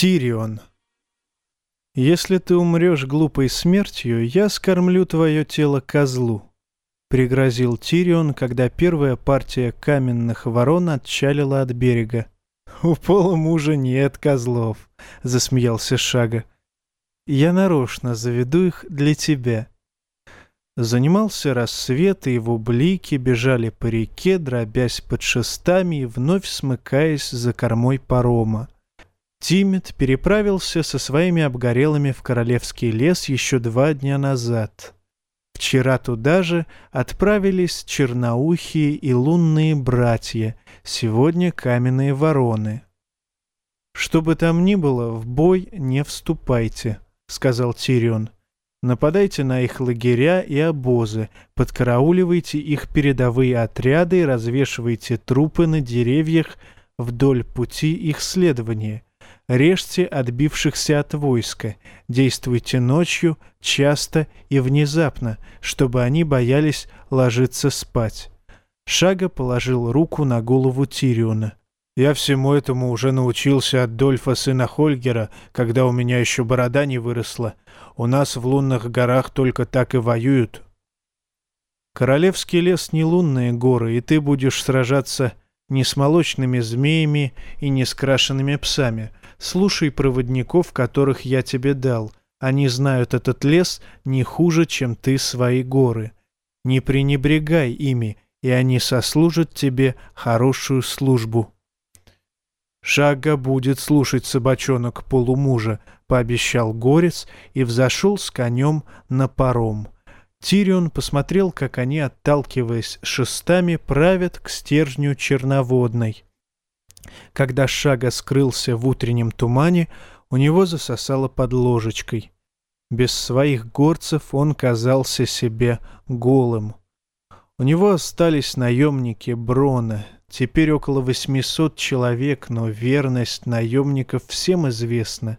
Тирион. «Если ты умрешь глупой смертью, я скормлю твое тело козлу», — пригрозил Тирион, когда первая партия каменных ворон отчалила от берега. «У пола мужа нет козлов», — засмеялся Шага. «Я нарочно заведу их для тебя». Занимался рассвет, и его блики бежали по реке, дробясь под шестами и вновь смыкаясь за кормой парома. Тимит переправился со своими обгорелыми в Королевский лес еще два дня назад. Вчера туда же отправились черноухие и лунные братья, сегодня каменные вороны. «Что бы там ни было, в бой не вступайте», — сказал Тирион. «Нападайте на их лагеря и обозы, подкарауливайте их передовые отряды и развешивайте трупы на деревьях вдоль пути их следования» Режьте отбившихся от войска, действуйте ночью, часто и внезапно, чтобы они боялись ложиться спать. Шага положил руку на голову Тириона. «Я всему этому уже научился от Дольфа сына Хольгера, когда у меня еще борода не выросла. У нас в лунных горах только так и воюют». «Королевский лес не лунные горы, и ты будешь сражаться не с молочными змеями и не с крашенными псами, Слушай проводников, которых я тебе дал. Они знают этот лес не хуже, чем ты свои горы. Не пренебрегай ими, и они сослужат тебе хорошую службу». «Шага будет слушать собачонок полумужа», — пообещал Горец и взошел с конем на паром. Тирион посмотрел, как они, отталкиваясь шестами, правят к стержню черноводной. Когда Шага скрылся в утреннем тумане, у него засосало под ложечкой. Без своих горцев он казался себе голым. У него остались наемники Брона, теперь около 800 человек, но верность наемников всем известна.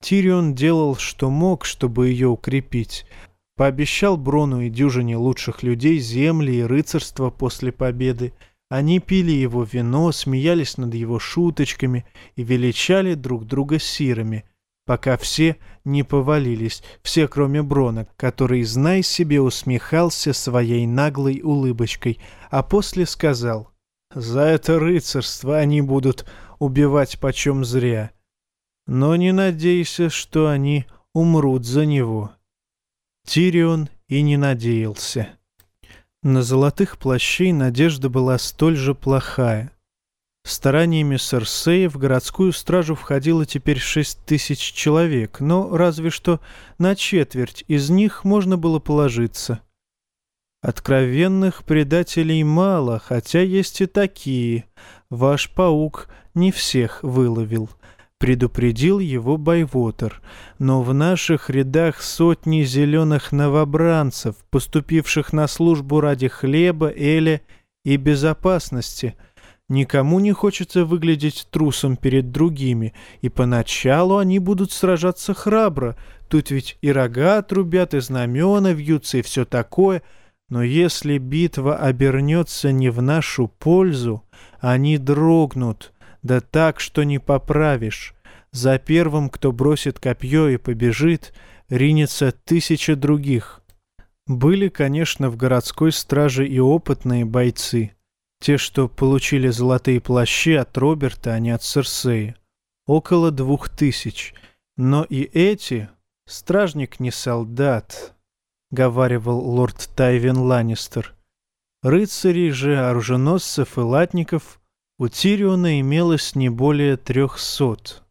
Тирион делал, что мог, чтобы ее укрепить. Пообещал Брону и дюжине лучших людей земли и рыцарства после победы — они пили его вино, смеялись над его шуточками и величали друг друга сирами, пока все не повалились, все кроме Брона, который, знай себе, усмехался своей наглой улыбочкой, а после сказал, «За это рыцарство они будут убивать почем зря. Но не надейся, что они умрут за него». Тирион и не надеялся. На золотых плащей надежда была столь же плохая. Стараниями Серсея в городскую стражу входило теперь шесть тысяч человек, но разве что на четверть из них можно было положиться. Откровенных предателей мало, хотя есть и такие. Ваш паук не всех выловил предупредил его Байвотер, но в наших рядах сотни зеленых новобранцев, поступивших на службу ради хлеба, эля и безопасности. Никому не хочется выглядеть трусом перед другими, и поначалу они будут сражаться храбро. Тут ведь и рога отрубят, и знамена вьются, и все такое. Но если битва обернется не в нашу пользу, они дрогнут — да так, что не поправишь. За первым, кто бросит копье и побежит, ринется тысяча других. Были, конечно, в городской страже и опытные бойцы. Те, что получили золотые плащи от Роберта, а не от Серсея. Около двух тысяч. Но и эти... Стражник не солдат, — говаривал лорд Тайвин Ланнистер. Рыцарей же, оруженосцев и латников у Тириона имелось не более трехсот.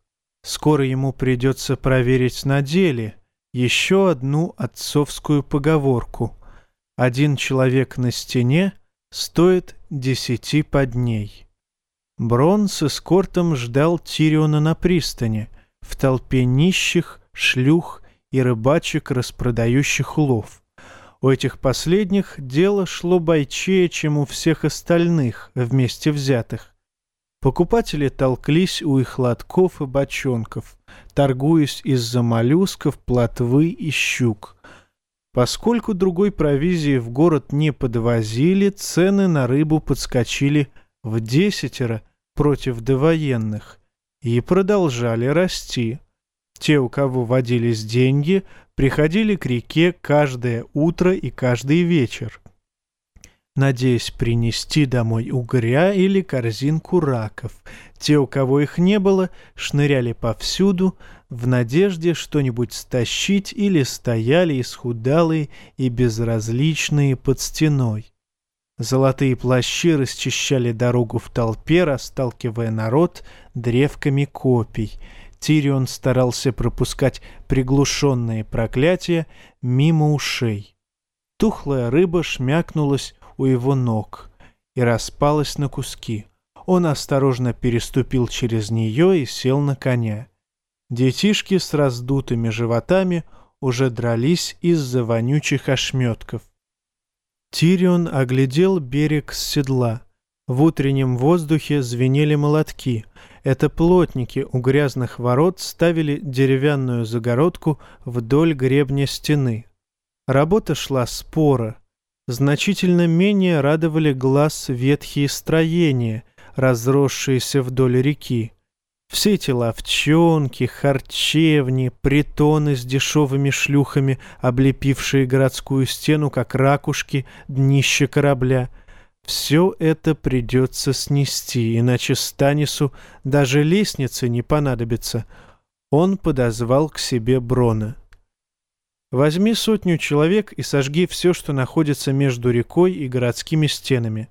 Скоро ему придется проверить на деле еще одну отцовскую поговорку. Один человек на стене стоит десяти подней. Брон с эскортом ждал Тириона на пристани, в толпе нищих, шлюх и рыбачек, распродающих улов. У этих последних дело шло бойчее, чем у всех остальных, вместе взятых. Покупатели толклись у их лотков и бочонков, торгуясь из-за моллюсков, плотвы и щук. Поскольку другой провизии в город не подвозили, цены на рыбу подскочили в десятеро против довоенных. и продолжали расти. Те, у кого водились деньги, приходили к реке каждое утро и каждый вечер, надеясь принести домой угря или корзинку раков. Те, у кого их не было, шныряли повсюду, в надежде что-нибудь стащить или стояли исхудалые и безразличные под стеной. Золотые плащи расчищали дорогу в толпе, расталкивая народ древками копий. Тирион старался пропускать приглушенные проклятия мимо ушей. Тухлая рыба шмякнулась у его ног и распалась на куски. Он осторожно переступил через нее и сел на коня. Детишки с раздутыми животами уже дрались из-за вонючих ошметков. Тирион оглядел берег с седла. В утреннем воздухе звенели молотки. Это плотники у грязных ворот ставили деревянную загородку вдоль гребня стены. Работа шла спора. Значительно менее радовали глаз ветхие строения, разросшиеся вдоль реки. Все эти ловчонки, харчевни, притоны с дешевыми шлюхами, облепившие городскую стену, как ракушки, днище корабля. Все это придется снести, иначе Станису даже лестницы не понадобится. Он подозвал к себе Брона. «Возьми сотню человек и сожги все, что находится между рекой и городскими стенами».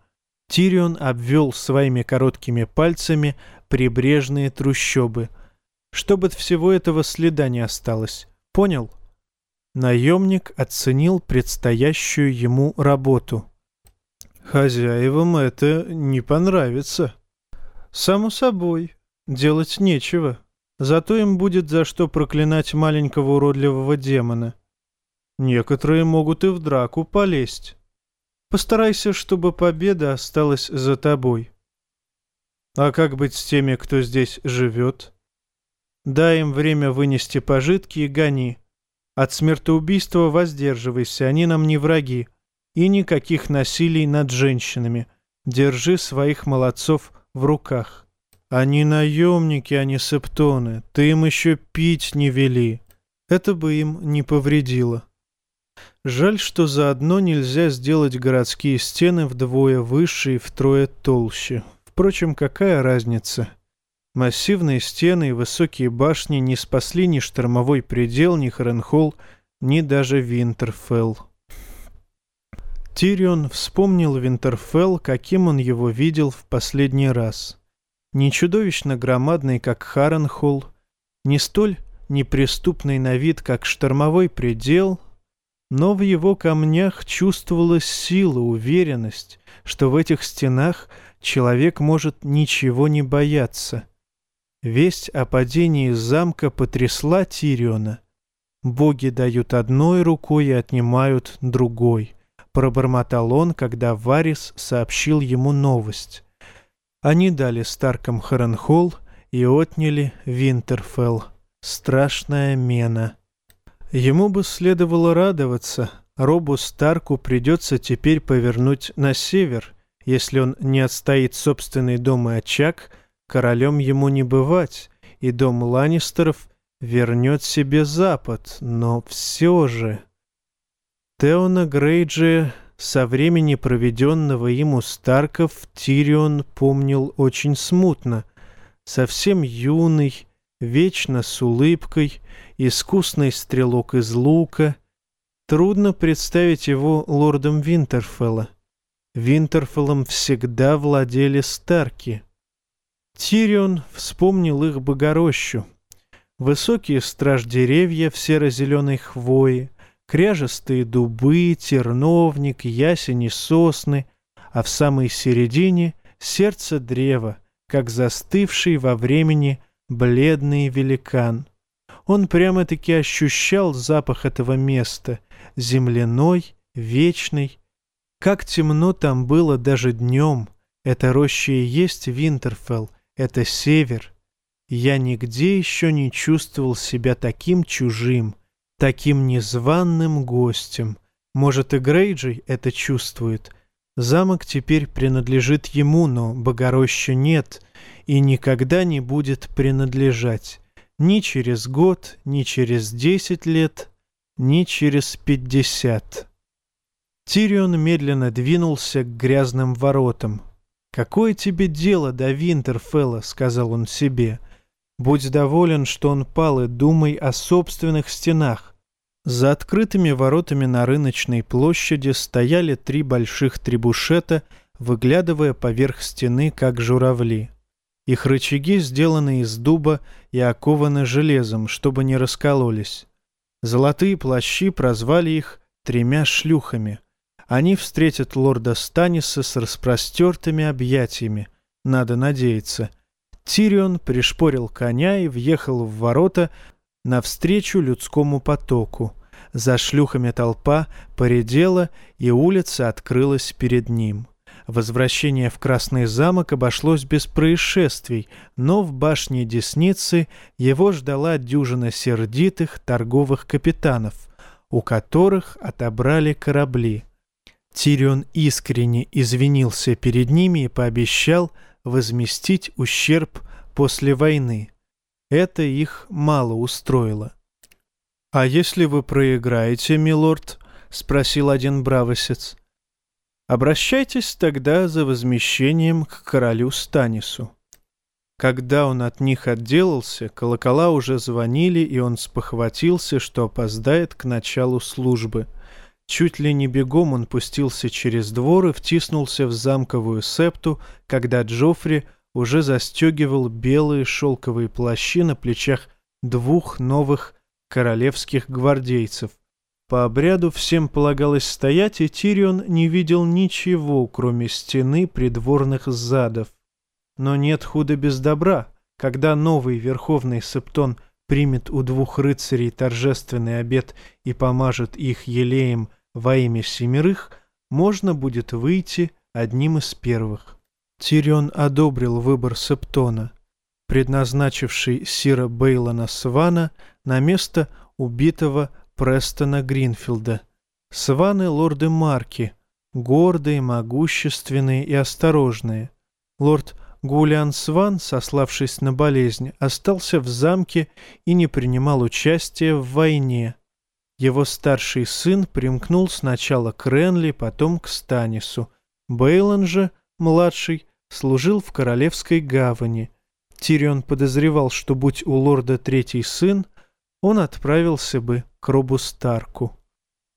Тирион обвел своими короткими пальцами прибрежные трущобы. Чтобы от всего этого следа не осталось. Понял? Наемник оценил предстоящую ему работу. Хозяевам это не понравится. Само собой, делать нечего. Зато им будет за что проклинать маленького уродливого демона. Некоторые могут и в драку полезть. Постарайся, чтобы победа осталась за тобой. А как быть с теми, кто здесь живет? Дай им время вынести пожитки и гони. От смертоубийства воздерживайся, они нам не враги. И никаких насилий над женщинами. Держи своих молодцов в руках. Они наемники, а не септоны. Ты им еще пить не вели. Это бы им не повредило. Жаль, что заодно нельзя сделать городские стены вдвое выше и втрое толще. Впрочем, какая разница? Массивные стены и высокие башни не спасли ни штормовой предел, ни Харенхолл, ни даже Винтерфелл. Тирион вспомнил Винтерфелл, каким он его видел в последний раз. Не чудовищно громадный, как Харенхолл, не столь неприступный на вид, как штормовой предел, но в его камнях чувствовалась сила, уверенность, что в этих стенах – человек может ничего не бояться. Весть о падении замка потрясла Тириона. Боги дают одной рукой и отнимают другой, пробормотал он, когда Варис сообщил ему новость. Они дали Старкам Харенхолл и отняли Винтерфелл. Страшная мена. Ему бы следовало радоваться. Робу Старку придется теперь повернуть на север если он не отстоит собственный дом и очаг, королем ему не бывать, и дом Ланнистеров вернет себе Запад, но все же... Теона Грейджи со времени проведенного им у Старков Тирион помнил очень смутно. Совсем юный, вечно с улыбкой, искусный стрелок из лука. Трудно представить его лордом Винтерфелла. Винтерфеллом всегда владели Старки. Тирион вспомнил их богорощу. Высокие страж-деревья в серо-зеленой хвое, кряжестые дубы, терновник, ясень и сосны, а в самой середине — сердце древа, как застывший во времени бледный великан. Он прямо-таки ощущал запах этого места, земляной, вечный, как темно там было даже днем. Это роща и есть Винтерфелл, это север. Я нигде еще не чувствовал себя таким чужим, таким незваным гостем. Может, и Грейджей это чувствует. Замок теперь принадлежит ему, но Богороща нет и никогда не будет принадлежать. Ни через год, ни через десять лет, ни через пятьдесят. Тирион медленно двинулся к грязным воротам. «Какое тебе дело до Винтерфелла?» — сказал он себе. «Будь доволен, что он пал, и думай о собственных стенах. За открытыми воротами на рыночной площади стояли три больших трибушета, выглядывая поверх стены, как журавли. Их рычаги сделаны из дуба и окованы железом, чтобы не раскололись. Золотые плащи прозвали их «тремя шлюхами». Они встретят лорда Станиса с распростертыми объятиями, надо надеяться. Тирион пришпорил коня и въехал в ворота, навстречу людскому потоку. За шлюхами толпа поредела, и улица открылась перед ним. Возвращение в Красный замок обошлось без происшествий, но в башне Десницы его ждала дюжина сердитых торговых капитанов, у которых отобрали корабли. Тирион искренне извинился перед ними и пообещал возместить ущерб после войны. Это их мало устроило. «А если вы проиграете, милорд?» — спросил один бравосец. «Обращайтесь тогда за возмещением к королю Станису». Когда он от них отделался, колокола уже звонили, и он спохватился, что опоздает к началу службы. Чуть ли не бегом он пустился через двор и втиснулся в замковую септу, когда Джоффри уже застегивал белые шелковые плащи на плечах двух новых королевских гвардейцев. По обряду всем полагалось стоять, и Тирион не видел ничего, кроме стены придворных задов. Но нет худа без добра. Когда новый верховный септон примет у двух рыцарей торжественный обед и помажет их елеем во имя семерых, можно будет выйти одним из первых. Тирион одобрил выбор Септона, предназначивший Сира Бейлона Свана на место убитого Престона Гринфилда. Сваны — лорды Марки, гордые, могущественные и осторожные. Лорд Гулиан Сван, сославшись на болезнь, остался в замке и не принимал участия в войне. Его старший сын примкнул сначала к Ренли, потом к Станису. Бейлон же — младший, служил в Королевской гавани. Тирион подозревал, что будь у лорда третий сын, он отправился бы к Робу Старку.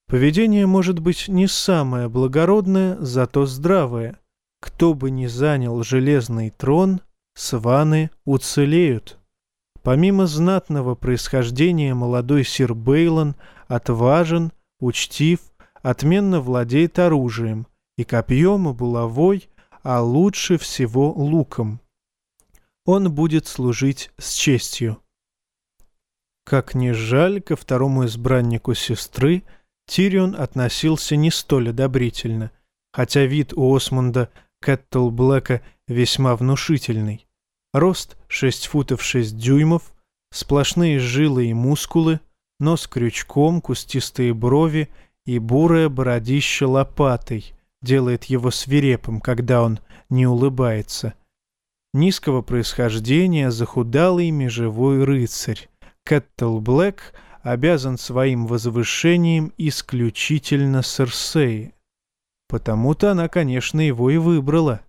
Поведение может быть не самое благородное, зато здравое. Кто бы ни занял железный трон, сваны уцелеют. Помимо знатного происхождения молодой сир Бейлон отважен, учтив, отменно владеет оружием, и копьем, и булавой а лучше всего луком. Он будет служить с честью. Как ни жаль, ко второму избраннику сестры Тирион относился не столь одобрительно, хотя вид у Осмунда Кэттл Блэка весьма внушительный. Рост 6 футов 6 дюймов, сплошные жилы и мускулы, нос крючком, кустистые брови и бурая бородища лопатой, делает его свирепым, когда он не улыбается. Низкого происхождения захудалый межевой рыцарь. Кэттл Блэк обязан своим возвышением исключительно Серсеи. Потому-то она, конечно, его и выбрала.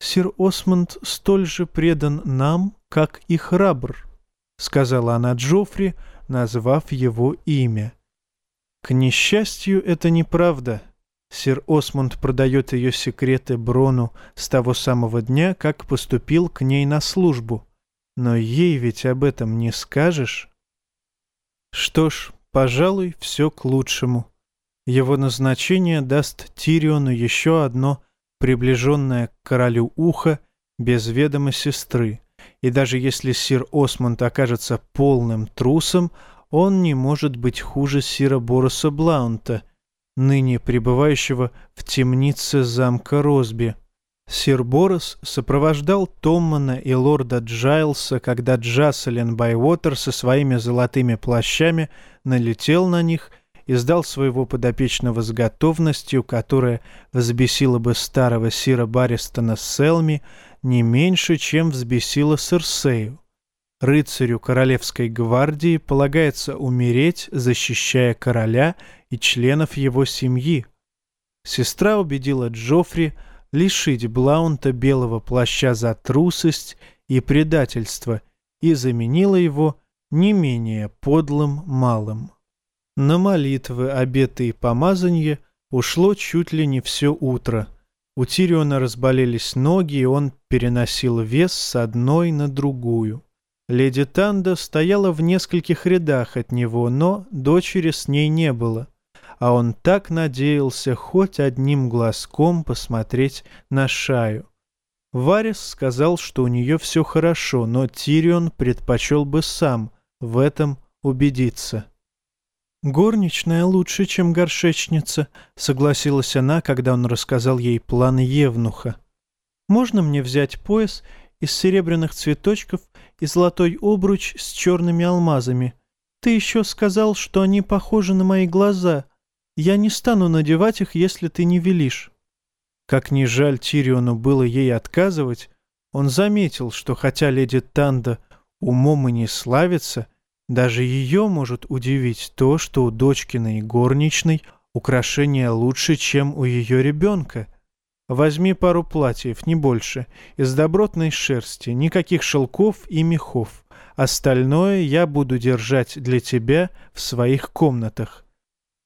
«Сир Осмонд столь же предан нам, как и храбр», — сказала она Джоффри, назвав его имя. «К несчастью, это неправда», Сир Осмунд продает ее секреты Брону с того самого дня, как поступил к ней на службу. Но ей ведь об этом не скажешь. Что ж, пожалуй, все к лучшему. Его назначение даст Тириону еще одно приближенное к королю ухо без ведома сестры. И даже если сир Осмунд окажется полным трусом, он не может быть хуже сира Бороса Блаунта — ныне пребывающего в темнице замка Росби. Сир Борос сопровождал Томмана и лорда Джайлса, когда Джаселин Байвотер со своими золотыми плащами налетел на них и сдал своего подопечного с готовностью, которая взбесила бы старого Сира Баристона Селми не меньше, чем взбесила Серсею. Рыцарю Королевской гвардии полагается умереть, защищая короля и членов его семьи. Сестра убедила Джоффри лишить Блаунта белого плаща за трусость и предательство и заменила его не менее подлым малым. На молитвы, обеты и помазанье ушло чуть ли не все утро. У Тириона разболелись ноги, и он переносил вес с одной на другую. Леди Танда стояла в нескольких рядах от него, но дочери с ней не было, а он так надеялся хоть одним глазком посмотреть на Шаю. Варис сказал, что у нее все хорошо, но Тирион предпочел бы сам в этом убедиться. «Горничная лучше, чем горшечница», — согласилась она, когда он рассказал ей план Евнуха. «Можно мне взять пояс из серебряных цветочков и золотой обруч с черными алмазами? Ты еще сказал, что они похожи на мои глаза. Я не стану надевать их, если ты не велишь». Как ни жаль Тириону было ей отказывать, он заметил, что хотя леди Танда умом и не славится, даже ее может удивить то, что у дочкиной горничной украшения лучше, чем у ее ребенка. Возьми пару платьев, не больше, из добротной шерсти, никаких шелков и мехов. Остальное я буду держать для тебя в своих комнатах.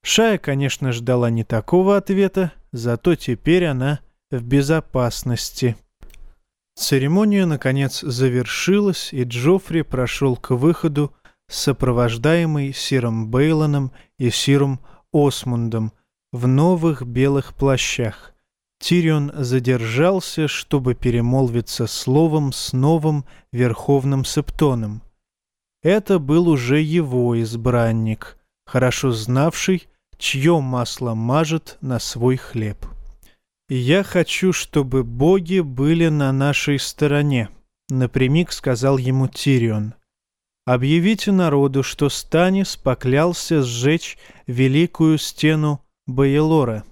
Шая, конечно, ждала не такого ответа, зато теперь она в безопасности. Церемония, наконец, завершилась, и Джоффри прошел к выходу, сопровождаемый Сиром Бейлоном и Сиром Осмундом в новых белых плащах. Тирион задержался, чтобы перемолвиться словом с новым Верховным Септоном. Это был уже его избранник, хорошо знавший, чье масло мажет на свой хлеб. «Я хочу, чтобы боги были на нашей стороне», — напрямик сказал ему Тирион. Объявите народу, что Станис поклялся сжечь великую стену Баелора.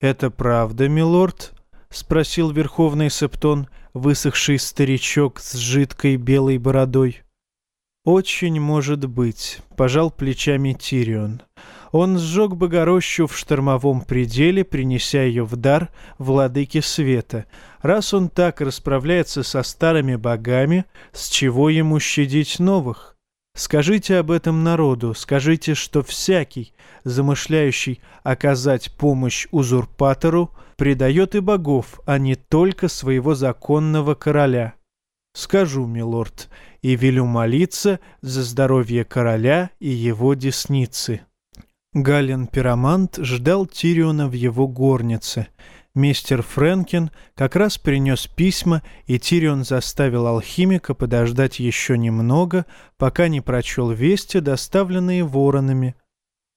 «Это правда, милорд?» — спросил верховный септон, высохший старичок с жидкой белой бородой. «Очень может быть», — пожал плечами Тирион. Он сжег Богорощу в штормовом пределе, принеся ее в дар владыке света. Раз он так расправляется со старыми богами, с чего ему щадить новых? Скажите об этом народу, скажите, что всякий, замышляющий оказать помощь узурпатору, предает и богов, а не только своего законного короля. Скажу, милорд, и велю молиться за здоровье короля и его десницы. Гален Пиромант ждал Тириона в его горнице — Мистер Френкин как раз принес письма, и Тирион заставил алхимика подождать еще немного, пока не прочел вести, доставленные воронами.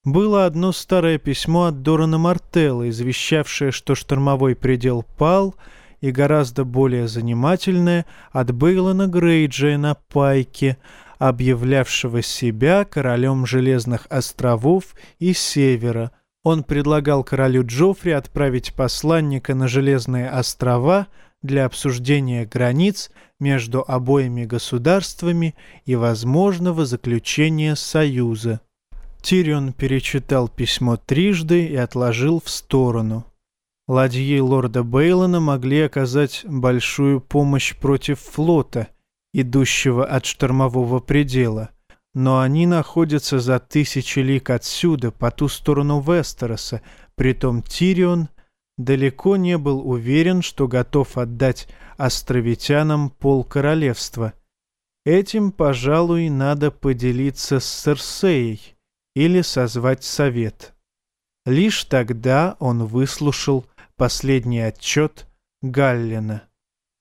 Было одно старое письмо от Дорана Мартелла, извещавшее, что штормовой предел пал, и гораздо более занимательное от Бейлона Грейджия на Пайке, объявлявшего себя королем Железных островов и Севера — он предлагал королю Джоффри отправить посланника на Железные острова для обсуждения границ между обоими государствами и возможного заключения союза. Тирион перечитал письмо трижды и отложил в сторону. Ладьи лорда Бейлона могли оказать большую помощь против флота, идущего от штормового предела — но они находятся за тысячи лик отсюда, по ту сторону Вестероса, притом Тирион далеко не был уверен, что готов отдать островитянам пол королевства. Этим, пожалуй, надо поделиться с Серсеей или созвать совет. Лишь тогда он выслушал последний отчет Галлина.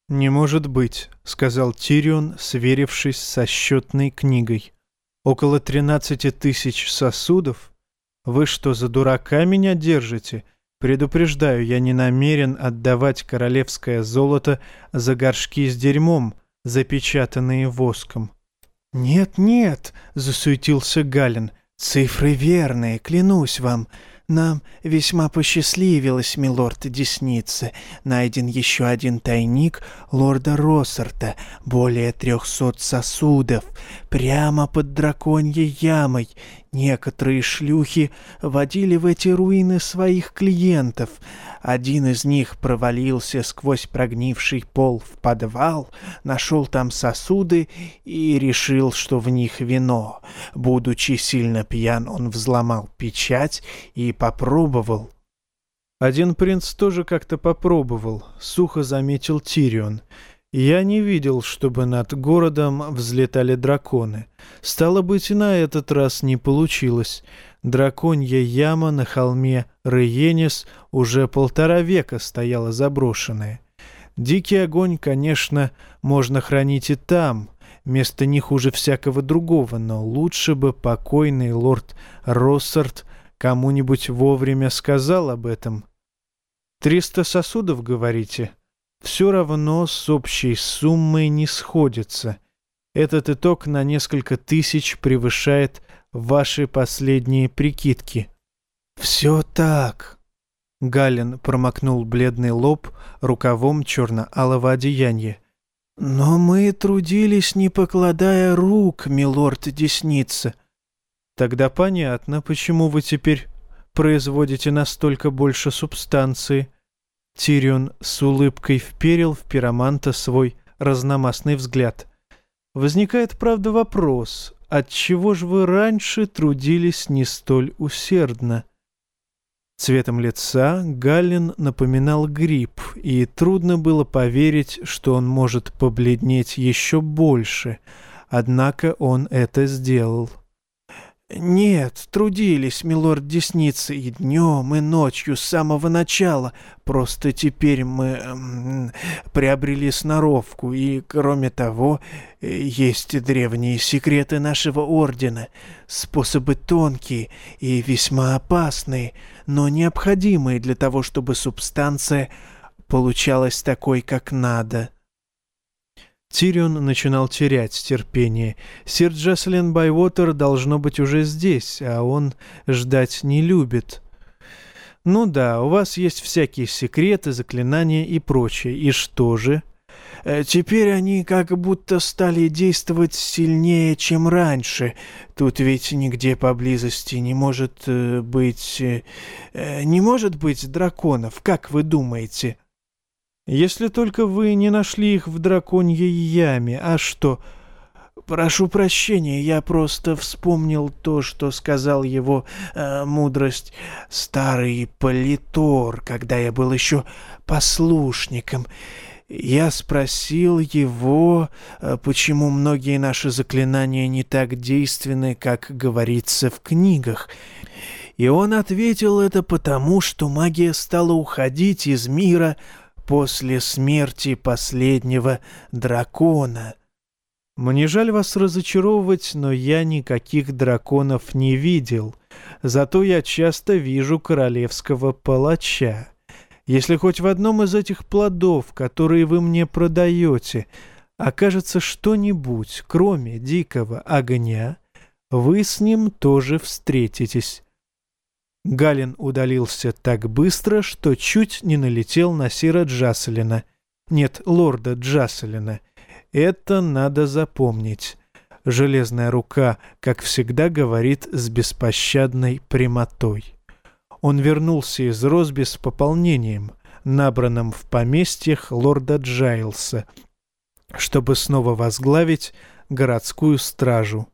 «Не может быть», — сказал Тирион, сверившись со счетной книгой. Около тринадцати тысяч сосудов? Вы что, за дурака меня держите? Предупреждаю, я не намерен отдавать королевское золото за горшки с дерьмом, запечатанные воском. «Нет, нет!» — засуетился Галин. Цифры верные, клянусь вам. Нам весьма посчастливилось, милорд Десницы. Найден еще один тайник лорда Россарта, более трехсот сосудов, прямо под драконьей ямой. Некоторые шлюхи водили в эти руины своих клиентов. Один из них провалился сквозь прогнивший пол в подвал, нашел там сосуды и решил, что в них вино. Будучи сильно пьян, он взломал печать и попробовал. Один принц тоже как-то попробовал, сухо заметил Тирион — я не видел, чтобы над городом взлетали драконы. Стало быть, на этот раз не получилось. Драконья яма на холме Рейенис уже полтора века стояла заброшенная. Дикий огонь, конечно, можно хранить и там, место не хуже всякого другого, но лучше бы покойный лорд Россард кому-нибудь вовремя сказал об этом. «Триста сосудов, говорите?» Все равно с общей суммой не сходится. Этот итог на несколько тысяч превышает ваши последние прикидки. «Все так», — Галин промокнул бледный лоб рукавом черно-алого одеяния. «Но мы трудились, не покладая рук, милорд Десница». «Тогда понятно, почему вы теперь производите настолько больше субстанции», Тирион с улыбкой вперил в пироманта свой разномастный взгляд. Возникает, правда, вопрос, отчего же вы раньше трудились не столь усердно? Цветом лица Галлин напоминал гриб, и трудно было поверить, что он может побледнеть еще больше, однако он это сделал. «Нет, трудились, милорд Десницы, и днем, и ночью, с самого начала. Просто теперь мы эм, приобрели сноровку, и, кроме того, есть древние секреты нашего ордена, способы тонкие и весьма опасные, но необходимые для того, чтобы субстанция получалась такой, как надо». Тирион начинал терять терпение. Сир Джаслин Байвотер должно быть уже здесь, а он ждать не любит. Ну да, у вас есть всякие секреты, заклинания и прочее. И что же? Э, теперь они как будто стали действовать сильнее, чем раньше. Тут ведь нигде поблизости не может э, быть... Э, не может быть драконов, как вы думаете? Если только вы не нашли их в драконьей яме, а что? Прошу прощения, я просто вспомнил то, что сказал его э, мудрость старый Политор, когда я был еще послушником. Я спросил его, э, почему многие наши заклинания не так действенны, как говорится в книгах. И он ответил это потому, что магия стала уходить из мира после смерти последнего дракона. Мне жаль вас разочаровывать, но я никаких драконов не видел. Зато я часто вижу королевского палача. Если хоть в одном из этих плодов, которые вы мне продаете, окажется что-нибудь, кроме дикого огня, вы с ним тоже встретитесь. Галин удалился так быстро, что чуть не налетел на Сира Джаселина. Нет, лорда Джаселина. Это надо запомнить. Железная рука, как всегда, говорит с беспощадной прямотой. Он вернулся из Росби с пополнением, набранным в поместьях лорда Джайлса, чтобы снова возглавить городскую стражу.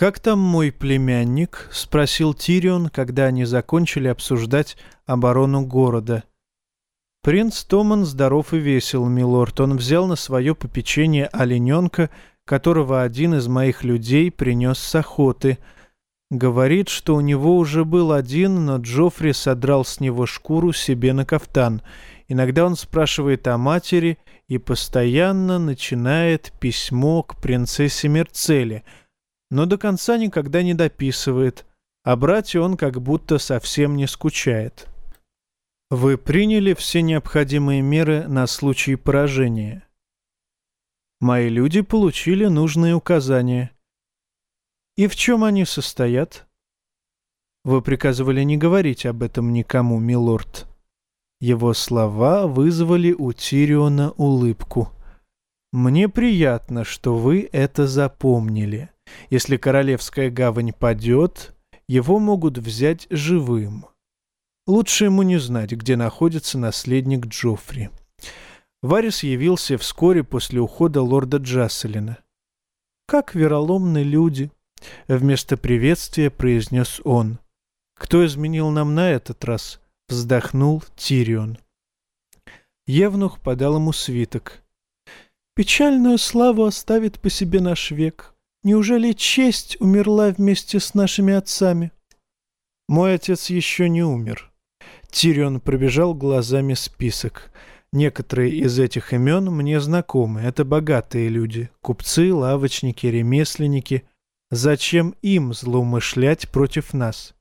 «Как там мой племянник?» — спросил Тирион, когда они закончили обсуждать оборону города. «Принц Томан здоров и весел, милорд. Он взял на свое попечение олененка, которого один из моих людей принес с охоты. Говорит, что у него уже был один, но Джоффри содрал с него шкуру себе на кафтан. Иногда он спрашивает о матери и постоянно начинает письмо к принцессе Мерцеле — но до конца никогда не дописывает, а брате он как будто совсем не скучает. Вы приняли все необходимые меры на случай поражения. Мои люди получили нужные указания. И в чем они состоят? Вы приказывали не говорить об этом никому, милорд. Его слова вызвали у Тириона улыбку. «Мне приятно, что вы это запомнили. Если королевская гавань падет, его могут взять живым. Лучше ему не знать, где находится наследник Джоффри». Варис явился вскоре после ухода лорда Джасселина. «Как вероломны люди!» — вместо приветствия произнес он. «Кто изменил нам на этот раз?» — вздохнул Тирион. Евнух подал ему свиток. «Печальную славу оставит по себе наш век. Неужели честь умерла вместе с нашими отцами?» «Мой отец еще не умер». Тирион пробежал глазами список — Некоторые из этих имен мне знакомы. Это богатые люди. Купцы, лавочники, ремесленники. Зачем им злоумышлять против нас?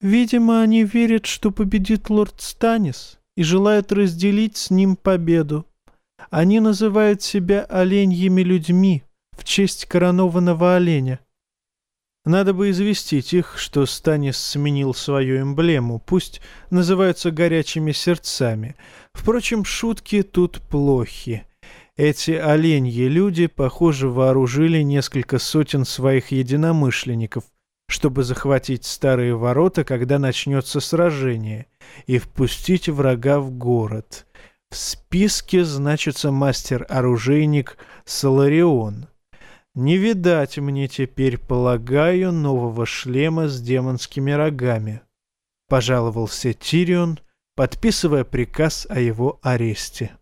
Видимо, они верят, что победит лорд Станис и желают разделить с ним победу. Они называют себя оленьими людьми в честь коронованного оленя. Надо бы известить их, что Станис сменил свою эмблему, пусть называются горячими сердцами. Впрочем, шутки тут плохи. Эти оленьи люди, похоже, вооружили несколько сотен своих единомышленников, чтобы захватить старые ворота, когда начнется сражение, и впустить врага в город. В списке значится мастер-оружейник Соларион — не видать мне теперь, полагаю, нового шлема с демонскими рогами. Пожаловался Тирион, подписывая приказ о его аресте.